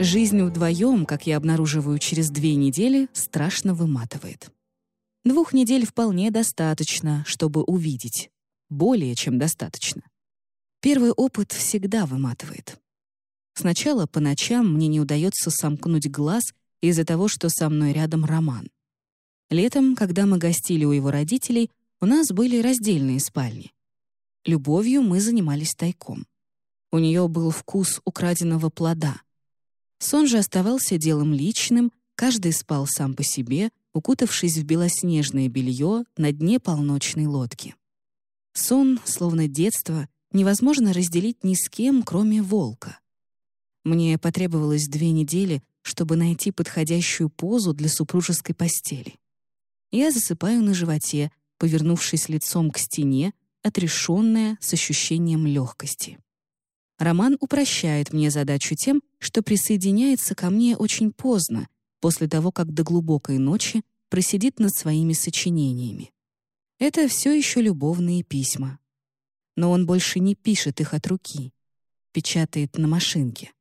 Жизнь вдвоем, как я обнаруживаю через две недели, страшно выматывает. Двух недель вполне достаточно, чтобы увидеть. Более чем достаточно. Первый опыт всегда выматывает. Сначала по ночам мне не удается сомкнуть глаз из-за того, что со мной рядом Роман. Летом, когда мы гостили у его родителей, у нас были раздельные спальни. Любовью мы занимались тайком. У нее был вкус украденного плода. Сон же оставался делом личным, каждый спал сам по себе, укутавшись в белоснежное белье на дне полночной лодки. Сон, словно детство, невозможно разделить ни с кем, кроме волка. Мне потребовалось две недели, чтобы найти подходящую позу для супружеской постели. Я засыпаю на животе, повернувшись лицом к стене, отрешенная, с ощущением легкости. Роман упрощает мне задачу тем, что присоединяется ко мне очень поздно, после того, как до глубокой ночи просидит над своими сочинениями. Это все еще любовные письма. Но он больше не пишет их от руки, печатает на машинке.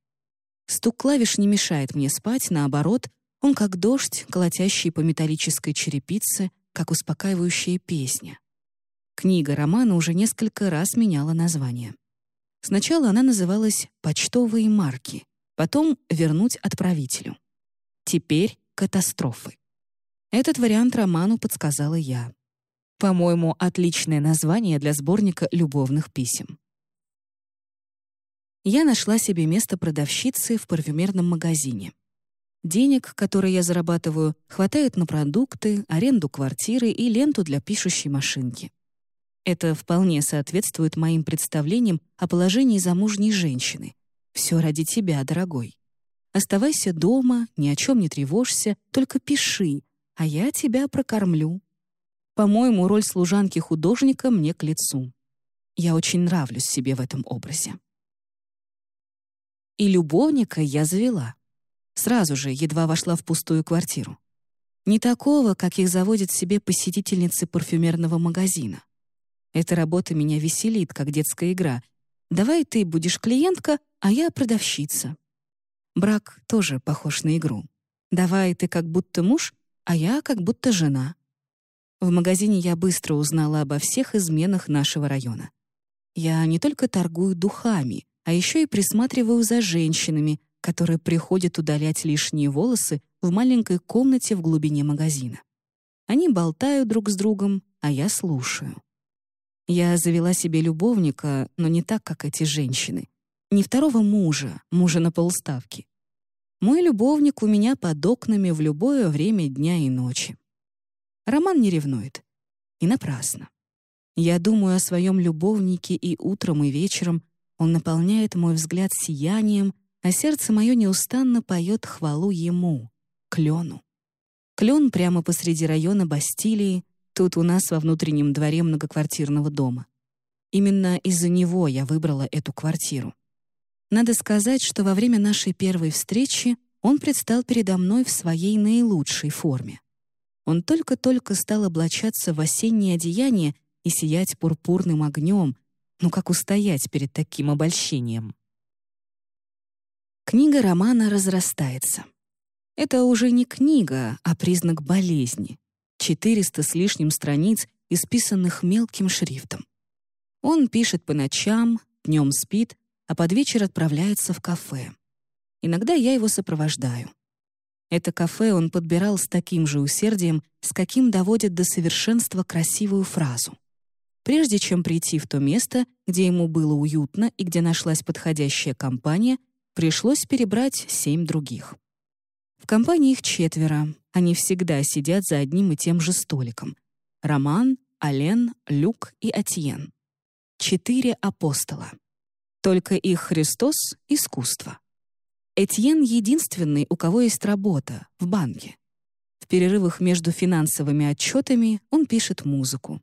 Стук клавиш не мешает мне спать, наоборот, он как дождь, колотящий по металлической черепице, как успокаивающая песня. Книга романа уже несколько раз меняла название. Сначала она называлась «Почтовые марки», потом «Вернуть отправителю». Теперь «Катастрофы». Этот вариант роману подсказала я. По-моему, отличное название для сборника любовных писем. Я нашла себе место продавщицы в парфюмерном магазине. Денег, которые я зарабатываю, хватает на продукты, аренду квартиры и ленту для пишущей машинки. Это вполне соответствует моим представлениям о положении замужней женщины. Все ради тебя, дорогой. Оставайся дома, ни о чем не тревожься, только пиши, а я тебя прокормлю. По-моему, роль служанки-художника мне к лицу. Я очень нравлюсь себе в этом образе. И любовника я завела. Сразу же, едва вошла в пустую квартиру. Не такого, как их заводят себе посетительницы парфюмерного магазина. Эта работа меня веселит, как детская игра. Давай ты будешь клиентка, а я продавщица. Брак тоже похож на игру. Давай ты как будто муж, а я как будто жена. В магазине я быстро узнала обо всех изменах нашего района. Я не только торгую духами, а еще и присматриваю за женщинами, которые приходят удалять лишние волосы в маленькой комнате в глубине магазина. Они болтают друг с другом, а я слушаю. Я завела себе любовника, но не так, как эти женщины. Не второго мужа, мужа на полставки. Мой любовник у меня под окнами в любое время дня и ночи. Роман не ревнует. И напрасно. Я думаю о своем любовнике и утром, и вечером. Он наполняет мой взгляд сиянием, а сердце мое неустанно поет хвалу ему, клену. Клен прямо посреди района Бастилии, Тут у нас во внутреннем дворе многоквартирного дома. Именно из-за него я выбрала эту квартиру. Надо сказать, что во время нашей первой встречи он предстал передо мной в своей наилучшей форме. Он только-только стал облачаться в осеннее одеяние и сиять пурпурным огнем. Ну как устоять перед таким обольщением? Книга романа разрастается. Это уже не книга, а признак болезни. 400 с лишним страниц, исписанных мелким шрифтом. Он пишет по ночам, днем спит, а под вечер отправляется в кафе. Иногда я его сопровождаю. Это кафе он подбирал с таким же усердием, с каким доводит до совершенства красивую фразу. Прежде чем прийти в то место, где ему было уютно и где нашлась подходящая компания, пришлось перебрать семь других. В компании их четверо. Они всегда сидят за одним и тем же столиком. Роман, Ален, Люк и Атьен. Четыре апостола. Только их Христос — искусство. Этьен — единственный, у кого есть работа, в банке. В перерывах между финансовыми отчетами он пишет музыку.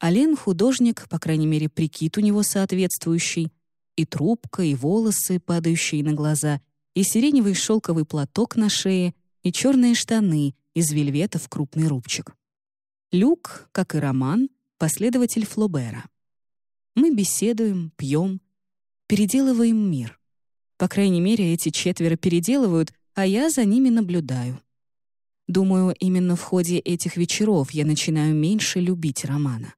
Ален — художник, по крайней мере, прикид у него соответствующий, и трубка, и волосы, падающие на глаза, и сиреневый шелковый платок на шее, и черные штаны из вельвета в крупный рубчик. Люк, как и Роман, последователь Флобера. Мы беседуем, пьем, переделываем мир. По крайней мере, эти четверо переделывают, а я за ними наблюдаю. Думаю, именно в ходе этих вечеров я начинаю меньше любить романа.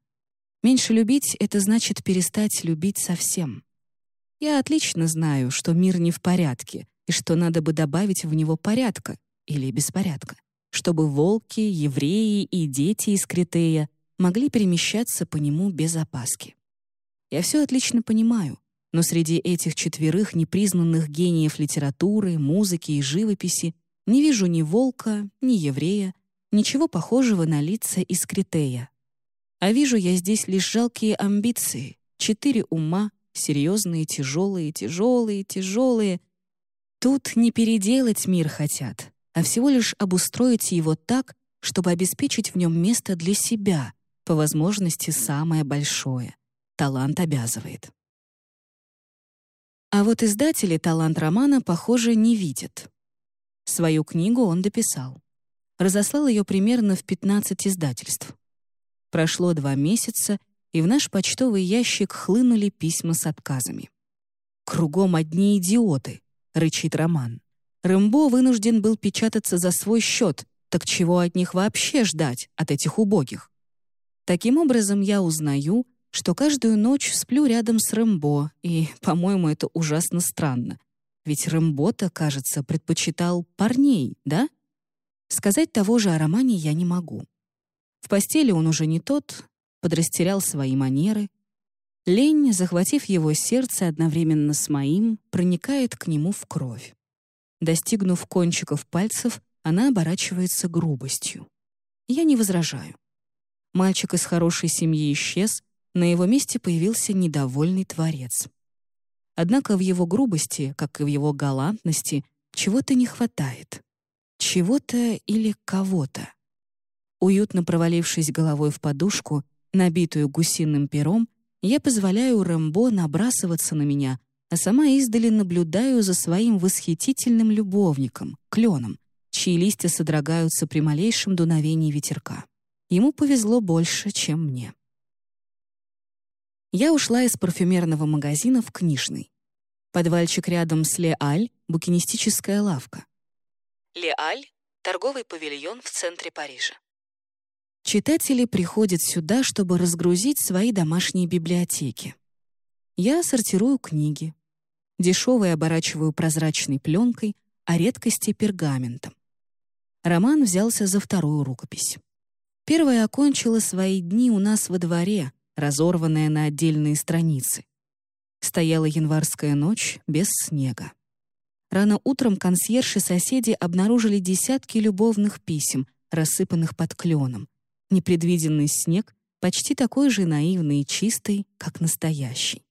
Меньше любить — это значит перестать любить совсем. Я отлично знаю, что мир не в порядке и что надо бы добавить в него порядка или беспорядка, чтобы волки, евреи и дети из Критея могли перемещаться по нему без опаски. Я все отлично понимаю, но среди этих четверых непризнанных гениев литературы, музыки и живописи не вижу ни волка, ни еврея, ничего похожего на лица из Критея. А вижу я здесь лишь жалкие амбиции, четыре ума, серьезные, тяжелые, тяжелые, тяжелые. Тут не переделать мир хотят, а всего лишь обустроить его так, чтобы обеспечить в нем место для себя, по возможности самое большое. Талант обязывает. А вот издатели талант романа, похоже, не видят. Свою книгу он дописал. Разослал ее примерно в 15 издательств. Прошло два месяца, и в наш почтовый ящик хлынули письма с отказами. «Кругом одни идиоты», — рычит Роман. Рэмбо вынужден был печататься за свой счет, так чего от них вообще ждать, от этих убогих? Таким образом, я узнаю, что каждую ночь сплю рядом с Рэмбо, и, по-моему, это ужасно странно. Ведь Рэмбо-то, кажется, предпочитал парней, да? Сказать того же о романе я не могу. В постели он уже не тот, подрастерял свои манеры. Лень, захватив его сердце одновременно с моим, проникает к нему в кровь. Достигнув кончиков пальцев, она оборачивается грубостью. Я не возражаю. Мальчик из хорошей семьи исчез, на его месте появился недовольный творец. Однако в его грубости, как и в его галантности, чего-то не хватает. Чего-то или кого-то. Уютно провалившись головой в подушку, набитую гусиным пером, я позволяю Рэмбо набрасываться на меня, а сама издали наблюдаю за своим восхитительным любовником, кленом, чьи листья содрогаются при малейшем дуновении ветерка. Ему повезло больше, чем мне я ушла из парфюмерного магазина в книжный. Подвальчик рядом с Ле-Аль — букинистическая лавка. Ле-Аль — торговый павильон в центре Парижа. Читатели приходят сюда, чтобы разгрузить свои домашние библиотеки. Я сортирую книги. Дешевые оборачиваю прозрачной пленкой, а редкости — пергаментом. Роман взялся за вторую рукопись. Первая окончила свои дни у нас во дворе, разорванная на отдельные страницы. Стояла январская ночь без снега. Рано утром консьерж и соседи обнаружили десятки любовных писем, рассыпанных под кленом. Непредвиденный снег почти такой же наивный и чистый, как настоящий.